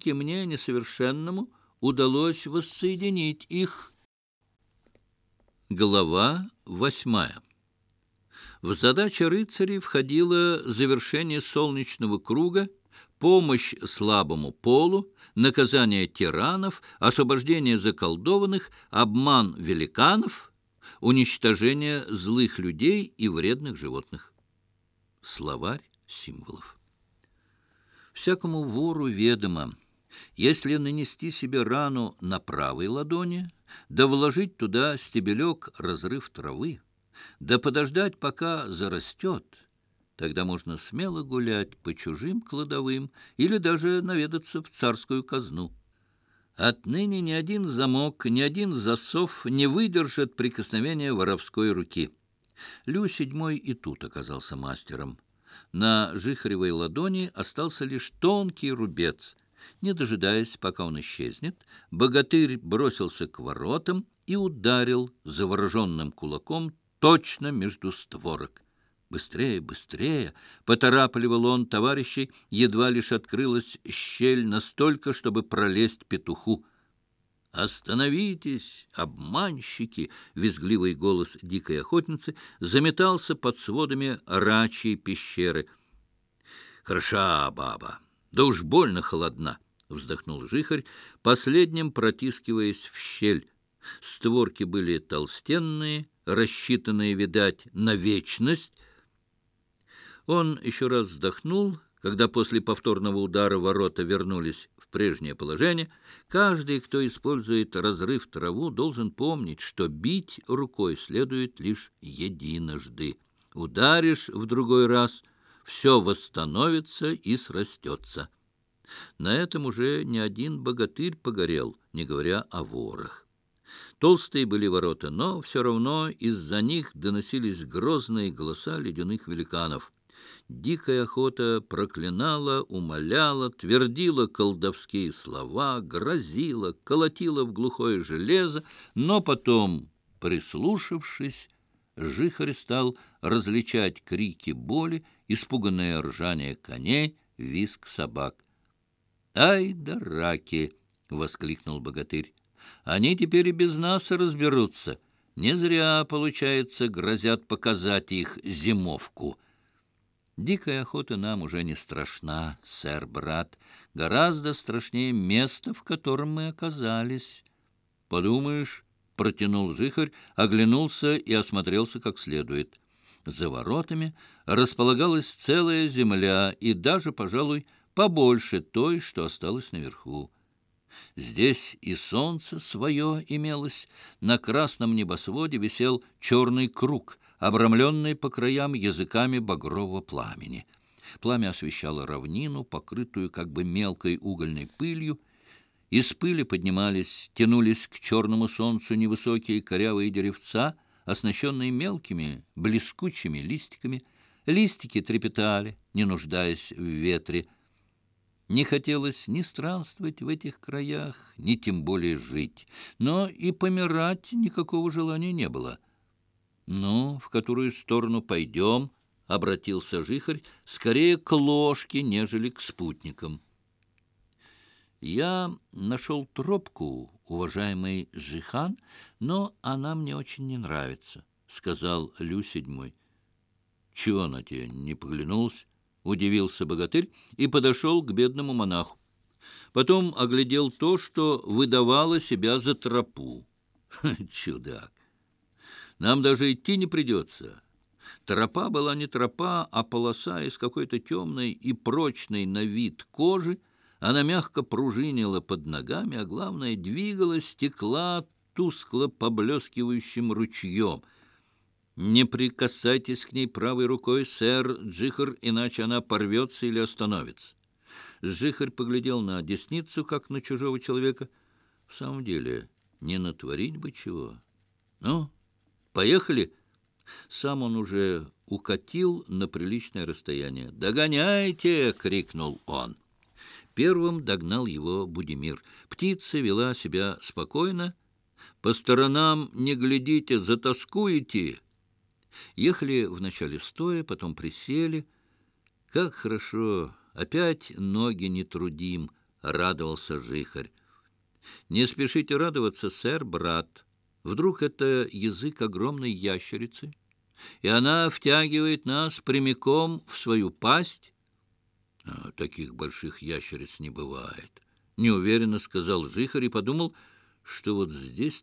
все-таки мне, несовершенному, удалось воссоединить их. Глава восьмая. В задачи рыцарей входило завершение солнечного круга, помощь слабому полу, наказание тиранов, освобождение заколдованных, обман великанов, уничтожение злых людей и вредных животных. Словарь символов. Всякому вору ведомо, Если нанести себе рану на правой ладони, да вложить туда стебелек разрыв травы, да подождать, пока зарастет, тогда можно смело гулять по чужим кладовым или даже наведаться в царскую казну. Отныне ни один замок, ни один засов не выдержит прикосновения воровской руки. Лю седьмой и тут оказался мастером. На жихревой ладони остался лишь тонкий рубец, не дожидаясь, пока он исчезнет, богатырь бросился к воротам и ударил завороженным кулаком точно между створок. «Быстрее, быстрее!» — поторапливал он товарищей, едва лишь открылась щель настолько, чтобы пролезть петуху. «Остановитесь, обманщики!» — визгливый голос дикой охотницы заметался под сводами рачьей пещеры. «Хороша баба!» Да уж больно холодна, — вздохнул жихарь, последним протискиваясь в щель. Створки были толстенные, рассчитанные, видать, на вечность. Он еще раз вздохнул, когда после повторного удара ворота вернулись в прежнее положение. Каждый, кто использует разрыв траву, должен помнить, что бить рукой следует лишь единожды. Ударишь в другой раз — все восстановится и срастется. На этом уже ни один богатырь погорел, не говоря о ворах. Толстые были ворота, но все равно из-за них доносились грозные голоса ледяных великанов. Дикая охота проклинала, умоляла, твердила колдовские слова, грозила, колотила в глухое железо, но потом, прислушавшись, Жихарь стал различать крики боли, испуганное ржание коней, виск собак. «Ай да раки!» — воскликнул богатырь. «Они теперь и без нас разберутся. Не зря, получается, грозят показать их зимовку». «Дикая охота нам уже не страшна, сэр-брат. Гораздо страшнее место, в котором мы оказались. Подумаешь, протянул жихарь, оглянулся и осмотрелся как следует. За воротами располагалась целая земля и даже, пожалуй, побольше той, что осталось наверху. Здесь и солнце свое имелось. На красном небосводе висел черный круг, обрамленный по краям языками багрового пламени. Пламя освещало равнину, покрытую как бы мелкой угольной пылью, из пыли поднимались, тянулись к черному солнцу невысокие корявые деревца, оснащенные мелкими, блескучими листиками. Листики трепетали, не нуждаясь в ветре. Не хотелось ни странствовать в этих краях, ни тем более жить. Но и помирать никакого желания не было. «Ну, в которую сторону пойдем?» — обратился жихарь, — «скорее к ложке, нежели к спутникам». «Я нашел тропку, уважаемый Жихан, но она мне очень не нравится», — сказал Лю седьмой. «Чего она тебе не поглянулась?» — удивился богатырь и подошел к бедному монаху. Потом оглядел то, что выдавало себя за тропу. «Чудак! Нам даже идти не придется. Тропа была не тропа, а полоса из какой-то темной и прочной на вид кожи. Она мягко пружинила под ногами, а главное, двигалась, стекла тускло поблескивающим ручьем. «Не прикасайтесь к ней правой рукой, сэр Джихар, иначе она порвется или остановится». Джихар поглядел на десницу, как на чужого человека. «В самом деле, не натворить бы чего». «Ну, поехали!» Сам он уже укатил на приличное расстояние. «Догоняйте!» — крикнул он. Первым догнал его Будимир. Птица вела себя спокойно. «По сторонам не глядите, затаскуете!» Ехали вначале стоя, потом присели. «Как хорошо! Опять ноги не трудим!» — радовался жихарь. «Не спешите радоваться, сэр, брат. Вдруг это язык огромной ящерицы, и она втягивает нас прямиком в свою пасть?» «А, таких больших ящериц не бывает. Неуверенно сказал Жихарь и подумал, что вот здесь